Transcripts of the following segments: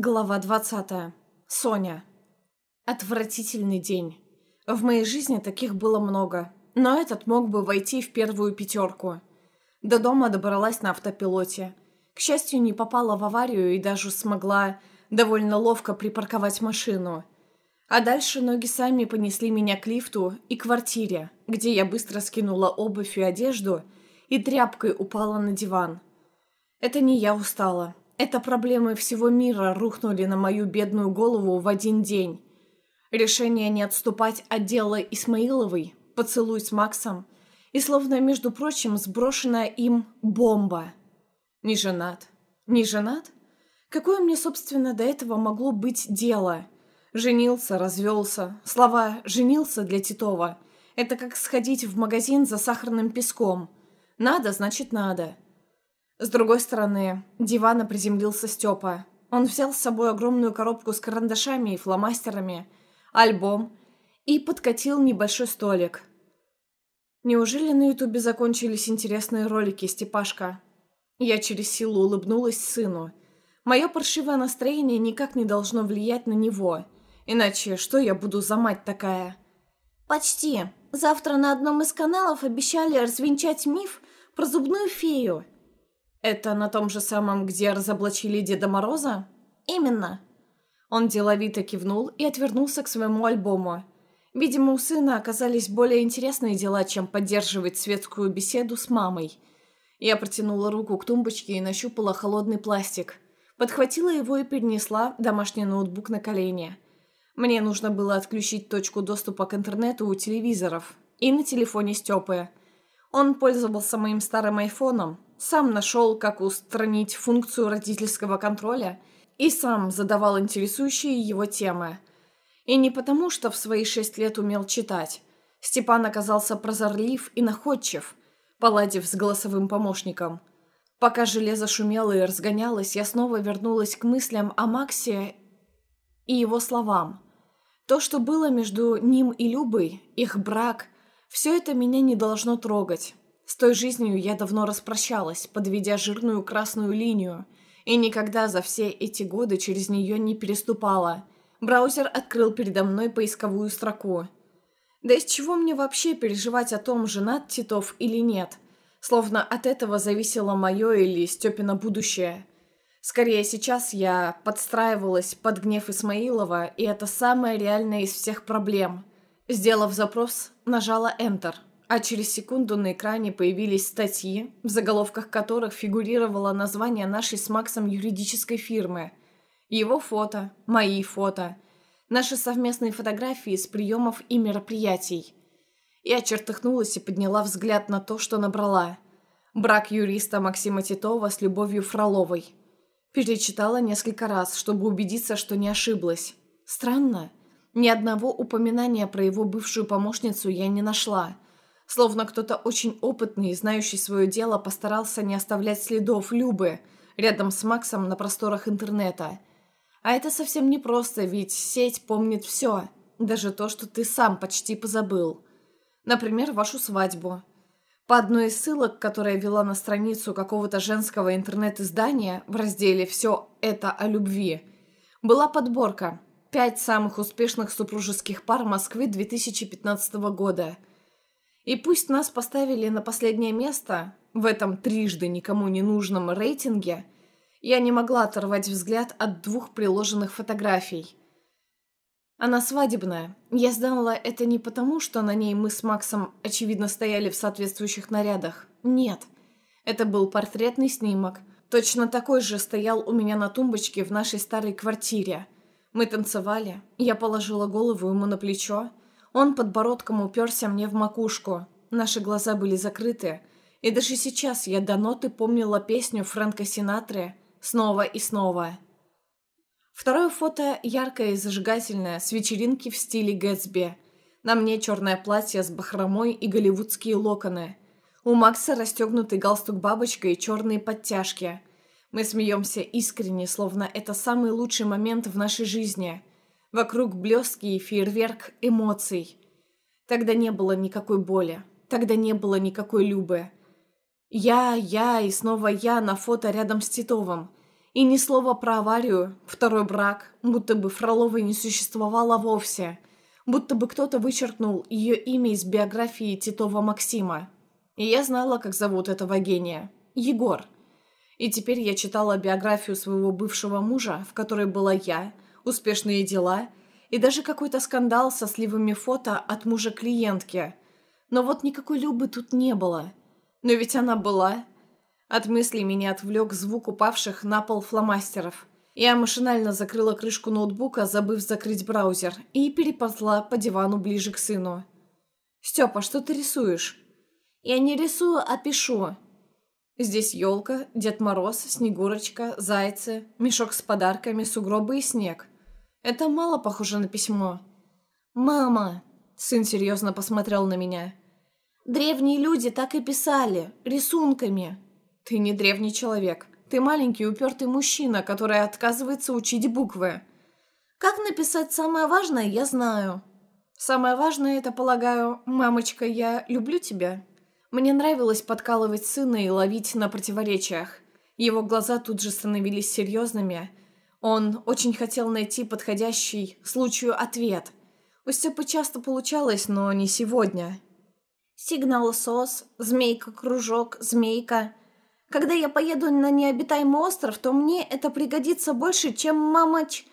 Глава 20. Соня. Отвратительный день. В моей жизни таких было много, но этот мог бы войти в первую пятерку. До дома добралась на автопилоте. К счастью, не попала в аварию и даже смогла довольно ловко припарковать машину. А дальше ноги сами понесли меня к лифту и квартире, где я быстро скинула обувь и одежду и тряпкой упала на диван. Это не я устала. Это проблемы всего мира рухнули на мою бедную голову в один день. Решение не отступать от дела Исмаиловой, поцелуй с Максом и, словно, между прочим, сброшенная им бомба. Не женат. Не женат? Какое мне, собственно, до этого могло быть дело? Женился, развелся. Слова «женился» для Титова – это как сходить в магазин за сахарным песком. Надо, значит, надо. С другой стороны, дивана приземлился Степа. Он взял с собой огромную коробку с карандашами и фломастерами, альбом и подкатил небольшой столик. Неужели на ютубе закончились интересные ролики, Степашка? Я через силу улыбнулась сыну. Мое паршивое настроение никак не должно влиять на него. Иначе что я буду за мать такая? Почти. Завтра на одном из каналов обещали развенчать миф про зубную фею. «Это на том же самом, где разоблачили Деда Мороза?» «Именно». Он деловито кивнул и отвернулся к своему альбому. Видимо, у сына оказались более интересные дела, чем поддерживать светскую беседу с мамой. Я протянула руку к тумбочке и нащупала холодный пластик. Подхватила его и перенесла домашний ноутбук на колени. Мне нужно было отключить точку доступа к интернету у телевизоров и на телефоне Степы. Он пользовался моим старым айфоном, сам нашел, как устранить функцию родительского контроля и сам задавал интересующие его темы. И не потому, что в свои шесть лет умел читать. Степан оказался прозорлив и находчив, поладив с голосовым помощником. Пока железо шумело и разгонялось, я снова вернулась к мыслям о Максе и его словам. То, что было между ним и Любой, их брак, все это меня не должно трогать. С той жизнью я давно распрощалась, подведя жирную красную линию, и никогда за все эти годы через нее не переступала. Браузер открыл передо мной поисковую строку. Да из чего мне вообще переживать о том, женат Титов или нет? Словно от этого зависело мое или Степина будущее. Скорее, сейчас я подстраивалась под гнев Исмаилова, и это самая реальная из всех проблем. Сделав запрос, нажала Enter – а через секунду на экране появились статьи, в заголовках которых фигурировало название нашей с Максом юридической фирмы. Его фото, мои фото, наши совместные фотографии с приемов и мероприятий. Я чертыхнулась и подняла взгляд на то, что набрала. Брак юриста Максима Титова с Любовью Фроловой. Перечитала несколько раз, чтобы убедиться, что не ошиблась. Странно. Ни одного упоминания про его бывшую помощницу я не нашла – Словно кто-то очень опытный и знающий свое дело постарался не оставлять следов Любы рядом с Максом на просторах интернета. А это совсем непросто, ведь сеть помнит все, даже то, что ты сам почти позабыл. Например, вашу свадьбу. По одной из ссылок, которая вела на страницу какого-то женского интернет-издания в разделе «Все это о любви», была подборка «Пять самых успешных супружеских пар Москвы 2015 года», и пусть нас поставили на последнее место в этом трижды никому не нужном рейтинге, я не могла оторвать взгляд от двух приложенных фотографий. Она свадебная. Я знала это не потому, что на ней мы с Максом, очевидно, стояли в соответствующих нарядах. Нет. Это был портретный снимок. Точно такой же стоял у меня на тумбочке в нашей старой квартире. Мы танцевали. Я положила голову ему на плечо, он подбородком уперся мне в макушку. Наши глаза были закрыты. И даже сейчас я до ноты помнила песню Фрэнка Синатры снова и снова. Второе фото яркое и зажигательное, с вечеринки в стиле Гэтсби. На мне черное платье с бахромой и голливудские локоны. У Макса расстегнутый галстук бабочкой и черные подтяжки. Мы смеемся искренне, словно это самый лучший момент в нашей жизни – Вокруг блески и фейерверк эмоций. Тогда не было никакой боли. Тогда не было никакой Любы. Я, я и снова я на фото рядом с Титовым. И ни слова про аварию, второй брак, будто бы Фроловой не существовало вовсе, будто бы кто-то вычеркнул ее имя из биографии Титова Максима. И я знала, как зовут этого гения. Егор. И теперь я читала биографию своего бывшего мужа, в которой была я, успешные дела и даже какой-то скандал со сливами фото от мужа клиентки. Но вот никакой Любы тут не было. Но ведь она была. От мыслей меня отвлек звук упавших на пол фломастеров. Я машинально закрыла крышку ноутбука, забыв закрыть браузер, и переползла по дивану ближе к сыну. «Степа, что ты рисуешь?» «Я не рисую, а пишу». Здесь елка, Дед Мороз, Снегурочка, зайцы, мешок с подарками, сугробы и снег. Это мало похоже на письмо. «Мама!» Сын серьезно посмотрел на меня. «Древние люди так и писали, рисунками». «Ты не древний человек. Ты маленький упертый мужчина, который отказывается учить буквы». «Как написать самое важное, я знаю». «Самое важное, это, полагаю, мамочка, я люблю тебя». Мне нравилось подкалывать сына и ловить на противоречиях. Его глаза тут же становились серьезными. Он очень хотел найти подходящий случаю ответ. У Степы часто получалось, но не сегодня. Сигнал СОС, змейка-кружок, змейка. Когда я поеду на необитаемый остров, то мне это пригодится больше, чем мамоч...»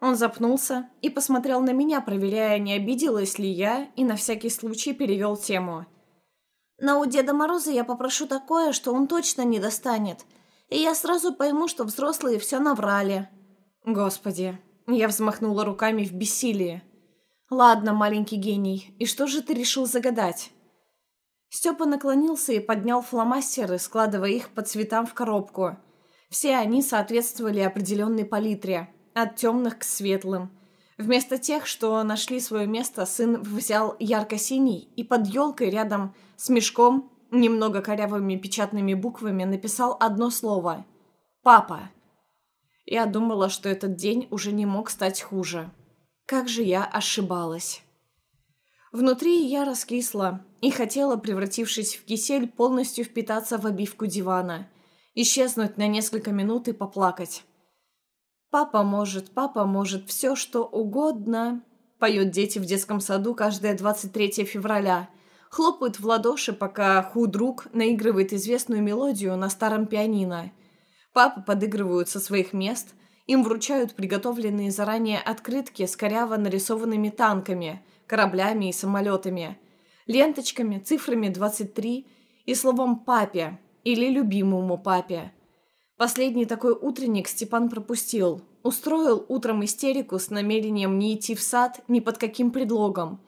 Он запнулся и посмотрел на меня, проверяя, не обиделась ли я, и на всякий случай перевел тему. «Но у Деда Мороза я попрошу такое, что он точно не достанет, и я сразу пойму, что взрослые все наврали». «Господи!» Я взмахнула руками в бессилии. «Ладно, маленький гений, и что же ты решил загадать?» Степа наклонился и поднял фломастеры, складывая их по цветам в коробку. Все они соответствовали определенной палитре, от темных к светлым. Вместо тех, что нашли свое место, сын взял ярко-синий и под елкой рядом с мешком, немного корявыми печатными буквами, написал одно слово «Папа». Я думала, что этот день уже не мог стать хуже. Как же я ошибалась. Внутри я раскисла и хотела, превратившись в кисель, полностью впитаться в обивку дивана, исчезнуть на несколько минут и поплакать. «Папа может, папа может, все что угодно», — поют дети в детском саду каждое 23 февраля. Хлопают в ладоши, пока худрук наигрывает известную мелодию на старом пианино. Папы подыгрывают со своих мест, им вручают приготовленные заранее открытки с коряво нарисованными танками — кораблями и самолетами, ленточками, цифрами 23 и словом «папе» или «любимому папе». Последний такой утренник Степан пропустил. Устроил утром истерику с намерением не идти в сад ни под каким предлогом.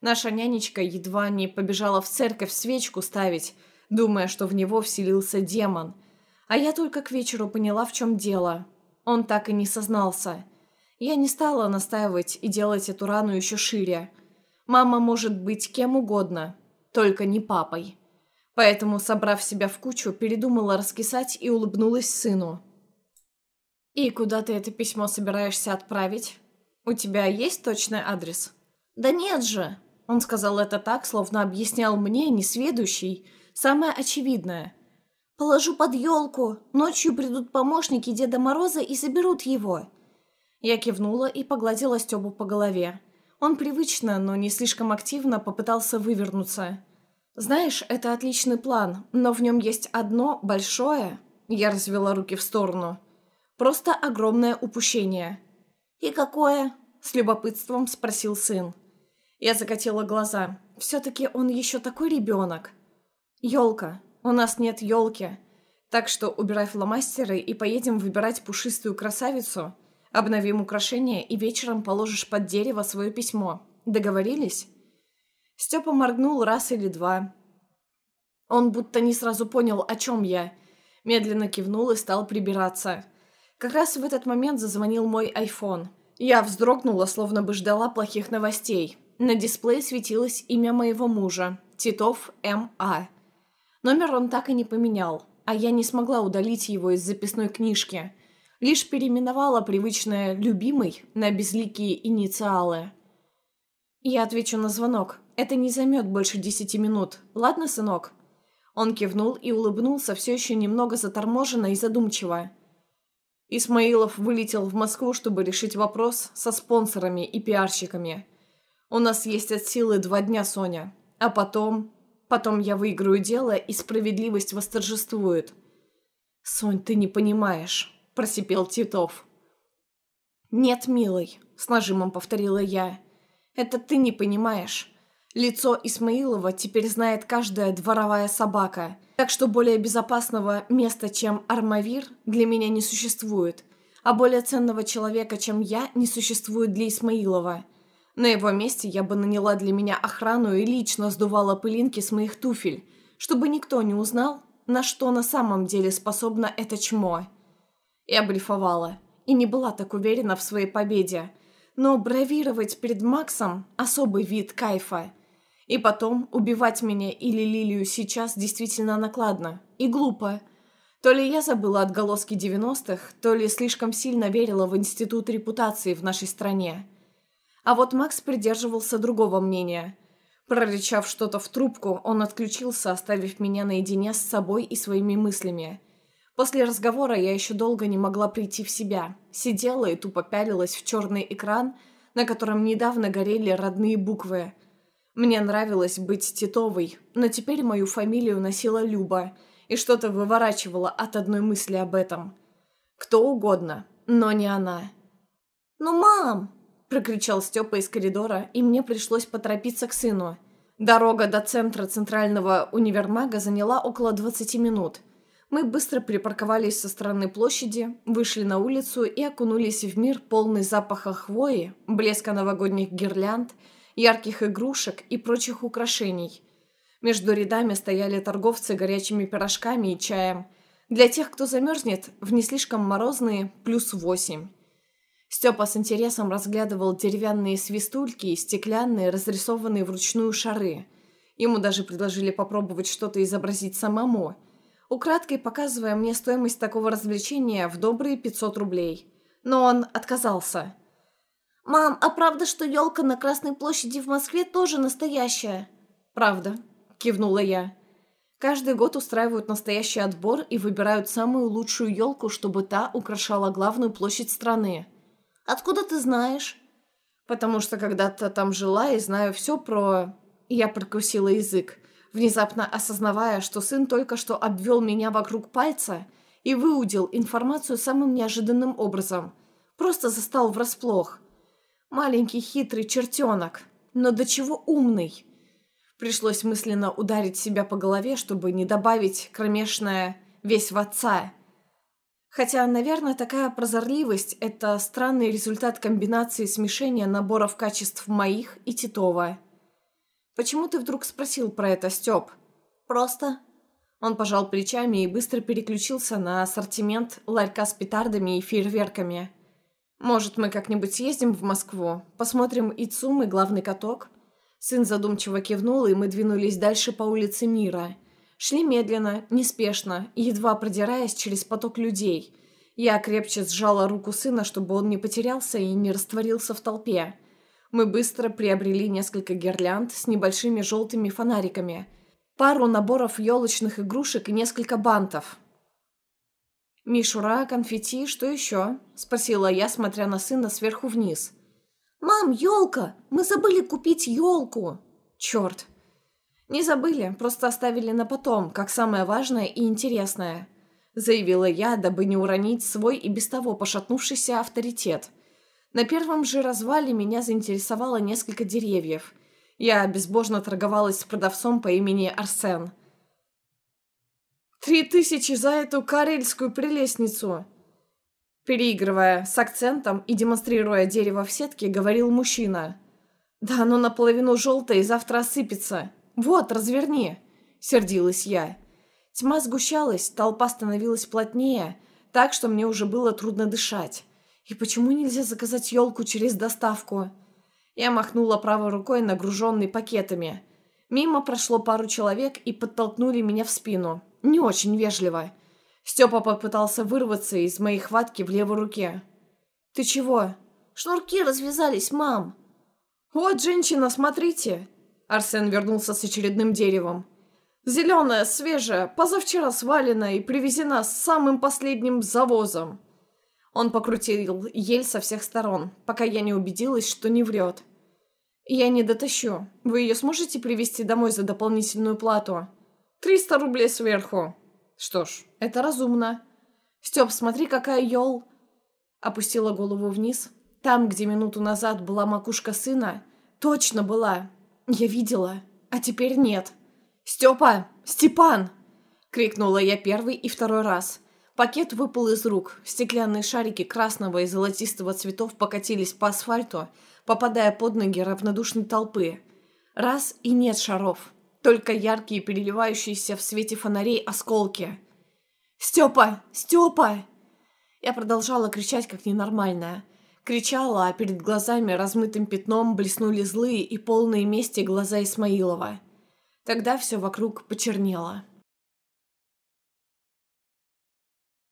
Наша нянечка едва не побежала в церковь свечку ставить, думая, что в него вселился демон. А я только к вечеру поняла, в чем дело. Он так и не сознался. Я не стала настаивать и делать эту рану еще шире. Мама может быть кем угодно, только не папой. Поэтому, собрав себя в кучу, передумала раскисать и улыбнулась сыну. «И куда ты это письмо собираешься отправить? У тебя есть точный адрес?» «Да нет же!» Он сказал это так, словно объяснял мне, несведущий, самое очевидное. «Положу под елку. Ночью придут помощники Деда Мороза и заберут его». Я кивнула и погладила Стёбу по голове. Он привычно, но не слишком активно попытался вывернуться. «Знаешь, это отличный план, но в нем есть одно большое...» Я развела руки в сторону. «Просто огромное упущение». «И какое?» — с любопытством спросил сын. Я закатила глаза. Все-таки он еще такой ребенок. «Елка. У нас нет елки. Так что убирай фломастеры и поедем выбирать пушистую красавицу, Обновим украшение и вечером положишь под дерево свое письмо. Договорились?» Степа моргнул раз или два. Он будто не сразу понял, о чем я. Медленно кивнул и стал прибираться. Как раз в этот момент зазвонил мой айфон. Я вздрогнула, словно бы ждала плохих новостей. На дисплее светилось имя моего мужа – Титов М.А. Номер он так и не поменял, а я не смогла удалить его из записной книжки – лишь переименовала привычное «любимый» на безликие инициалы. «Я отвечу на звонок. Это не займет больше десяти минут. Ладно, сынок?» Он кивнул и улыбнулся все еще немного заторможенно и задумчиво. Исмаилов вылетел в Москву, чтобы решить вопрос со спонсорами и пиарщиками. У нас есть от силы два дня, Соня. А потом... Потом я выиграю дело, и справедливость восторжествует. «Сонь, ты не понимаешь», – просипел Титов. «Нет, милый», – с нажимом повторила я. «Это ты не понимаешь. Лицо Исмаилова теперь знает каждая дворовая собака, так что более безопасного места, чем Армавир, для меня не существует, а более ценного человека, чем я, не существует для Исмаилова. На его месте я бы наняла для меня охрану и лично сдувала пылинки с моих туфель, чтобы никто не узнал, на что на самом деле способна это чмо. Я блефовала и не была так уверена в своей победе, но бравировать перед Максом – особый вид кайфа – и потом, убивать меня или Лилию сейчас действительно накладно. И глупо. То ли я забыла отголоски 90-х, то ли слишком сильно верила в институт репутации в нашей стране. А вот Макс придерживался другого мнения. Прорычав что-то в трубку, он отключился, оставив меня наедине с собой и своими мыслями. После разговора я еще долго не могла прийти в себя. Сидела и тупо пялилась в черный экран, на котором недавно горели родные буквы – мне нравилось быть Титовой, но теперь мою фамилию носила Люба, и что-то выворачивало от одной мысли об этом. Кто угодно, но не она. «Ну, мам!» – прокричал Степа из коридора, и мне пришлось поторопиться к сыну. Дорога до центра центрального универмага заняла около 20 минут. Мы быстро припарковались со стороны площади, вышли на улицу и окунулись в мир полный запаха хвои, блеска новогодних гирлянд – ярких игрушек и прочих украшений. Между рядами стояли торговцы горячими пирожками и чаем. Для тех, кто замерзнет, в не слишком морозные плюс восемь. Степа с интересом разглядывал деревянные свистульки и стеклянные, разрисованные вручную шары. Ему даже предложили попробовать что-то изобразить самому, украдкой показывая мне стоимость такого развлечения в добрые 500 рублей. Но он отказался – «Мам, а правда, что елка на Красной площади в Москве тоже настоящая?» «Правда», — кивнула я. «Каждый год устраивают настоящий отбор и выбирают самую лучшую елку, чтобы та украшала главную площадь страны». «Откуда ты знаешь?» «Потому что когда-то там жила и знаю все про...» Я прокусила язык, внезапно осознавая, что сын только что обвел меня вокруг пальца и выудил информацию самым неожиданным образом. Просто застал врасплох. Маленький хитрый чертенок, но до чего умный. Пришлось мысленно ударить себя по голове, чтобы не добавить кромешное «весь в отца». Хотя, наверное, такая прозорливость – это странный результат комбинации смешения наборов качеств моих и Титова. «Почему ты вдруг спросил про это, Степ?» «Просто». Он пожал плечами и быстро переключился на ассортимент ларька с петардами и фейерверками – «Может, мы как-нибудь съездим в Москву? Посмотрим и ЦУМ, и главный каток?» Сын задумчиво кивнул, и мы двинулись дальше по улице Мира. Шли медленно, неспешно, едва продираясь через поток людей. Я крепче сжала руку сына, чтобы он не потерялся и не растворился в толпе. Мы быстро приобрели несколько гирлянд с небольшими желтыми фонариками, пару наборов елочных игрушек и несколько бантов, «Мишура, конфетти, что еще?» – спросила я, смотря на сына сверху вниз. «Мам, елка! Мы забыли купить елку!» «Черт!» «Не забыли, просто оставили на потом, как самое важное и интересное», – заявила я, дабы не уронить свой и без того пошатнувшийся авторитет. На первом же развале меня заинтересовало несколько деревьев. Я безбожно торговалась с продавцом по имени Арсен – «Три тысячи за эту карельскую прелестницу!» Переигрывая с акцентом и демонстрируя дерево в сетке, говорил мужчина. «Да оно наполовину желтое и завтра осыпется. Вот, разверни!» — сердилась я. Тьма сгущалась, толпа становилась плотнее, так что мне уже было трудно дышать. И почему нельзя заказать елку через доставку? Я махнула правой рукой, нагруженной пакетами. Мимо прошло пару человек и подтолкнули меня в спину не очень вежливо. Степа попытался вырваться из моей хватки в левой руке. «Ты чего?» «Шнурки развязались, мам!» «Вот, женщина, смотрите!» Арсен вернулся с очередным деревом. «Зеленая, свежая, позавчера свалена и привезена с самым последним завозом!» Он покрутил ель со всех сторон, пока я не убедилась, что не врет. «Я не дотащу. Вы ее сможете привезти домой за дополнительную плату?» «Триста рублей сверху». «Что ж, это разумно». «Степ, смотри, какая ел...» Опустила голову вниз. Там, где минуту назад была макушка сына, точно была. Я видела, а теперь нет. «Степа! Степан!» Крикнула я первый и второй раз. Пакет выпал из рук. Стеклянные шарики красного и золотистого цветов покатились по асфальту, попадая под ноги равнодушной толпы. Раз и нет шаров. Только яркие, переливающиеся в свете фонарей осколки. «Степа! Степа!» Я продолжала кричать, как ненормальная. Кричала, а перед глазами размытым пятном блеснули злые и полные мести глаза Исмаилова. Тогда все вокруг почернело.